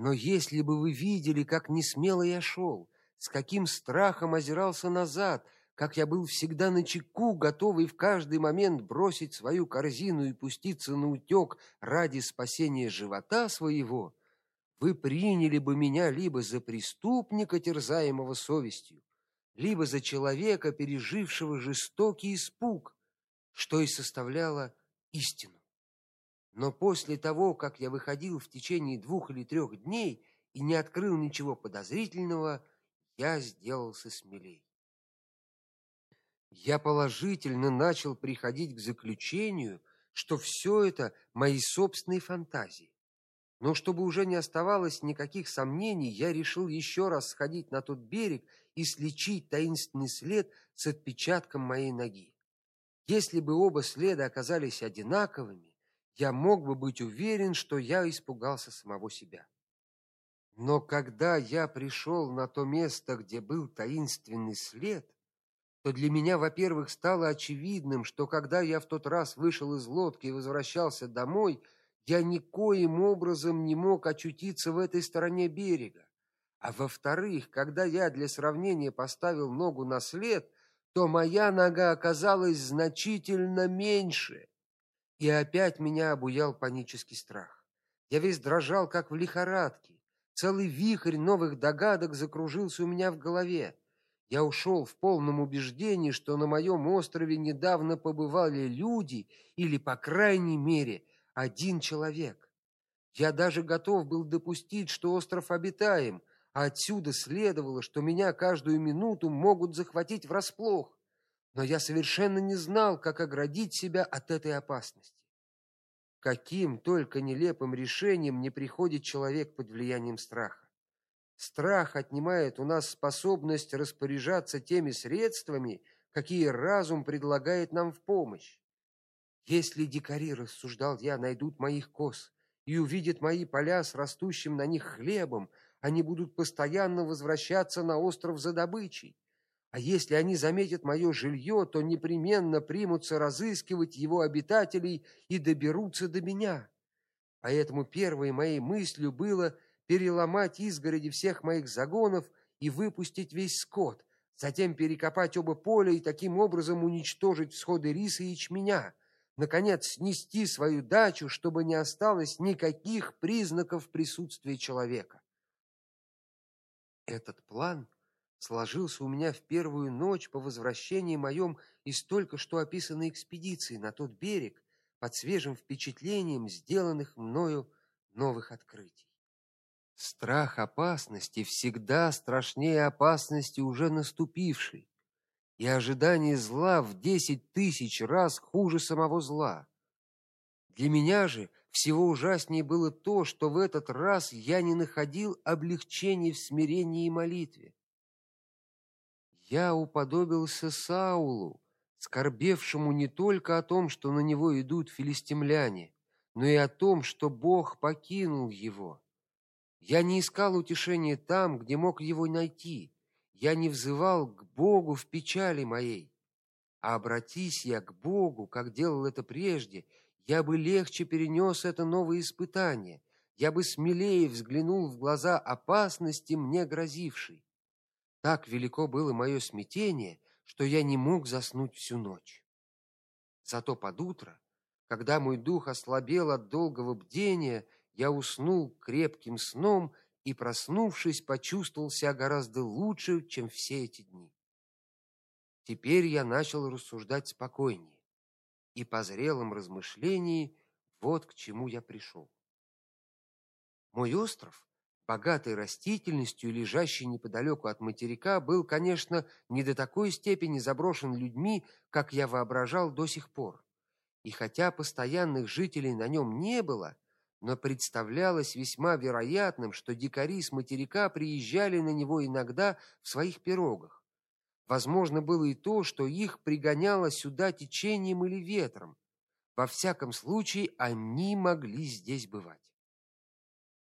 Но если бы вы видели, как несмело я шел, с каким страхом озирался назад, как я был всегда на чеку, готовый в каждый момент бросить свою корзину и пуститься на утёк ради спасения живота своего, вы приняли бы меня либо за преступника, терзаемого совестью, либо за человека, пережившего жестокий испуг, что и составляло истину. Но после того, как я выходил в течение двух или трех дней и не открыл ничего подозрительного, я сделался смелей. Я положительно начал приходить к заключению, что все это мои собственные фантазии. Но чтобы уже не оставалось никаких сомнений, я решил еще раз сходить на тот берег и сличить таинственный след с отпечатком моей ноги. Если бы оба следа оказались одинаковыми, я мог бы быть уверен, что я испугался самого себя. Но когда я пришел на то место, где был таинственный след, то для меня, во-первых, стало очевидным, что когда я в тот раз вышел из лодки и возвращался домой, я никоим образом не мог очутиться в этой стороне берега. А во-вторых, когда я для сравнения поставил ногу на след, то моя нога оказалась значительно меньше. И опять меня обуял панический страх. Я весь дрожал, как в лихорадке. Целый вихрь новых догадок закружился у меня в голове. Я ушел в полном убеждении, что на моем острове недавно побывали люди или, по крайней мере, один человек. Я даже готов был допустить, что остров обитаем, а отсюда следовало, что меня каждую минуту могут захватить врасплох. Но я совершенно не знал, как оградить себя от этой опасности. Каким только нелепым решением не приходит человек под влиянием страха. Страх отнимает у нас способность распоряжаться теми средствами, какие разум предлагает нам в помощь. Если дикари, рассуждал я, найдут моих коз и увидят мои поля с растущим на них хлебом, они будут постоянно возвращаться на остров за добычей. А если они заметят мое жилье, то непременно примутся разыскивать его обитателей и доберутся до меня. Поэтому первой моей мыслью было переломать изгороди всех моих загонов и выпустить весь скот, затем перекопать оба поля и таким образом уничтожить всходы риса и ячменя наконец снести свою дачу, чтобы не осталось никаких признаков присутствия человека. Этот план сложился у меня в первую ночь по возвращении моем из только что описанной экспедиции на тот берег под свежим впечатлением сделанных мною новых открытий. Страх опасности всегда страшнее опасности уже наступившей и ожидание зла в десять тысяч раз хуже самого зла. Для меня же всего ужаснее было то, что в этот раз я не находил облегчения в смирении и молитве. Я уподобился Саулу, скорбевшему не только о том, что на него идут филистимляне, но и о том, что Бог покинул его. Я не искал утешения там, где мог его найти, я не взывал к Богу в печали моей, а обратись я к Богу, как делал это прежде, я бы легче перенес это новое испытание, я бы смелее взглянул в глаза опасности мне грозившей. Так велико было мое смятение, что я не мог заснуть всю ночь. Зато под утро, когда мой дух ослабел от долгого бдения, я уснул крепким сном и, проснувшись, почувствовал себя гораздо лучше, чем все эти дни. Теперь я начал рассуждать спокойнее, и по зрелом размышлении вот к чему я пришел. Мой остров, богатый растительностью лежащий неподалеку от материка, был, конечно, не до такой степени заброшен людьми, как я воображал до сих пор. И хотя постоянных жителей на нем не было, но представлялось весьма вероятным, что дикари с материка приезжали на него иногда в своих пирогах. Возможно было и то, что их пригоняло сюда течением или ветром. Во всяком случае, они могли здесь бывать.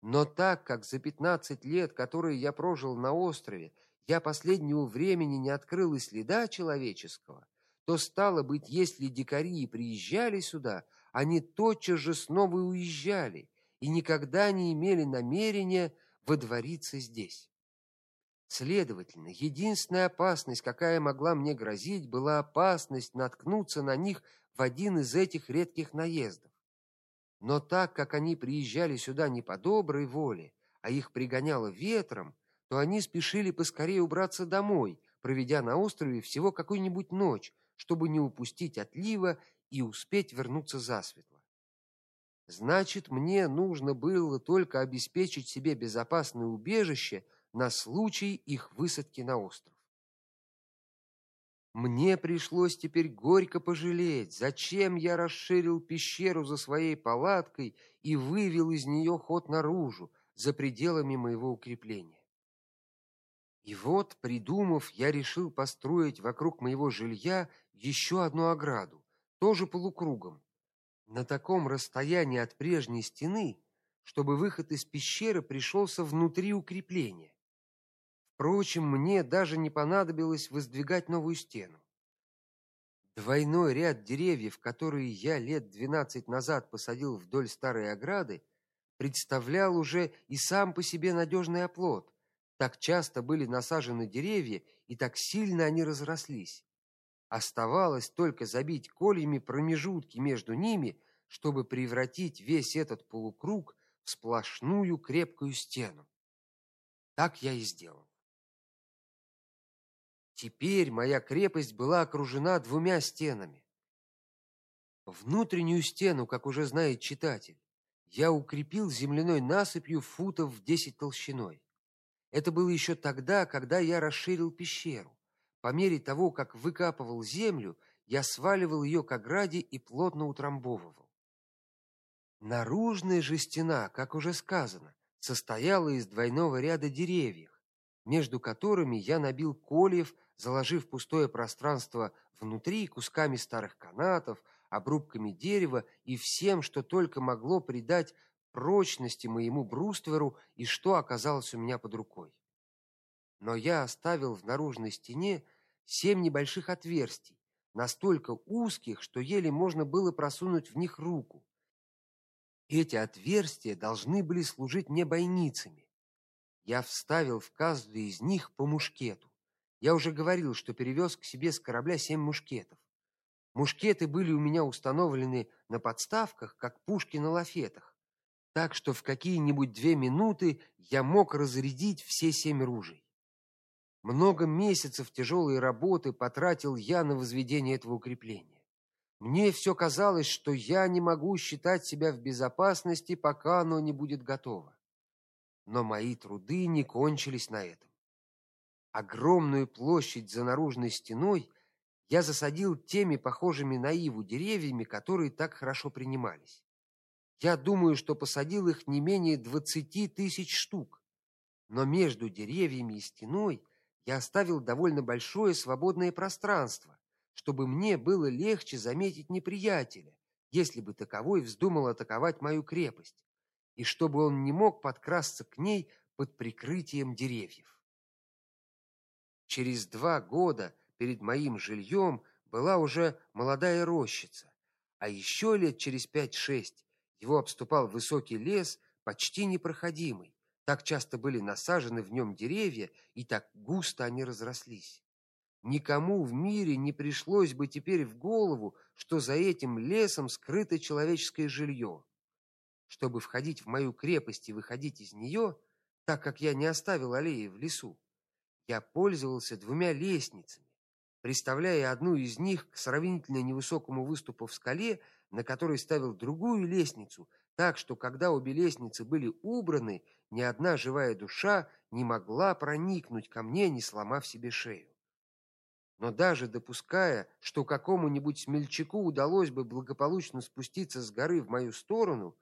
Но так как за пятнадцать лет, которые я прожил на острове, я последнего времени не открыл и следа человеческого, то стало быть, если дикари приезжали сюда, они тотчас же снова уезжали, и никогда не имели намерения водвориться здесь. Следовательно, единственная опасность, какая могла мне грозить, была опасность наткнуться на них в один из этих редких наездов. Но так как они приезжали сюда не по доброй воле, а их пригоняло ветром, то они спешили поскорее убраться домой, проведя на острове всего какую-нибудь ночь, чтобы не упустить отлива и успеть вернуться засветло. Значит, мне нужно было только обеспечить себе безопасное убежище на случай их высадки на остров. Мне пришлось теперь горько пожалеть, зачем я расширил пещеру за своей палаткой и вывел из нее ход наружу, за пределами моего укрепления. И вот, придумав, я решил построить вокруг моего жилья еще одну ограду, тоже полукругом, на таком расстоянии от прежней стены, чтобы выход из пещеры пришелся внутри укрепления. Впрочем, мне даже не понадобилось воздвигать новую стену. Двойной ряд деревьев, которые я лет двенадцать назад посадил вдоль старой ограды, представлял уже и сам по себе надежный оплот. Так часто были насажены деревья, и так сильно они разрослись. Оставалось только забить кольями промежутки между ними, чтобы превратить весь этот полукруг в сплошную крепкую стену. Так я и сделал. Теперь моя крепость была окружена двумя стенами. Внутреннюю стену, как уже знает читатель, я укрепил земляной насыпью футов в десять толщиной. Это было еще тогда, когда я расширил пещеру. По мере того, как выкапывал землю, я сваливал ее к ограде и плотно утрамбовывал. Наружная же стена, как уже сказано, состояла из двойного ряда деревьев, между которыми я набил кольев, заложив пустое пространство внутри кусками старых канатов, обрубками дерева и всем, что только могло придать прочности моему брустверу и что оказалось у меня под рукой. Но я оставил в наружной стене семь небольших отверстий, настолько узких, что еле можно было просунуть в них руку. Эти отверстия должны были служить мне бойницами. Я вставил в каждую из них по мушкету. Я уже говорил, что перевез к себе с корабля семь мушкетов. Мушкеты были у меня установлены на подставках, как пушки на лафетах, так что в какие-нибудь две минуты я мог разрядить все семь ружей. Много месяцев тяжелой работы потратил я на возведение этого укрепления. Мне все казалось, что я не могу считать себя в безопасности, пока оно не будет готово. Но мои труды не кончились на этом. Огромную площадь за наружной стеной я засадил теми похожими на иву деревьями, которые так хорошо принимались. Я думаю, что посадил их не менее двадцати тысяч штук. Но между деревьями и стеной я оставил довольно большое свободное пространство, чтобы мне было легче заметить неприятеля, если бы таковой вздумал атаковать мою крепость, и чтобы он не мог подкрасться к ней под прикрытием деревьев. Через два года перед моим жильем была уже молодая рощица, а еще лет через пять-шесть его обступал высокий лес, почти непроходимый. Так часто были насажены в нем деревья, и так густо они разрослись. Никому в мире не пришлось бы теперь в голову, что за этим лесом скрыто человеческое жилье. Чтобы входить в мою крепость и выходить из нее, так как я не оставил аллеи в лесу, я пользовался двумя лестницами, приставляя одну из них к сравнительно невысокому выступу в скале, на которой ставил другую лестницу, так что когда обе лестницы были убраны, ни одна живая душа не могла проникнуть ко мне, не сломав себе шею. Но даже допуская, что какому-нибудь смельчаку удалось бы благополучно спуститься с горы в мою сторону,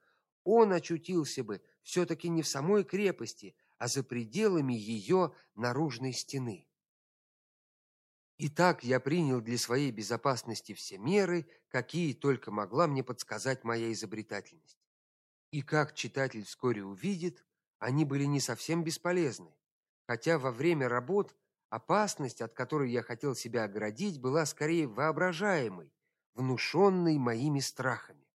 он очутился бы все таки не в самой крепости, а за пределами ее наружной стены. Итак, я принял для своей безопасности все меры, какие только могла мне подсказать моя изобретательность. И как читатель вскоре увидит, они были не совсем бесполезны, хотя во время работ опасность, от которой я хотел себя оградить, была скорее воображаемой, внушенной моими страхами.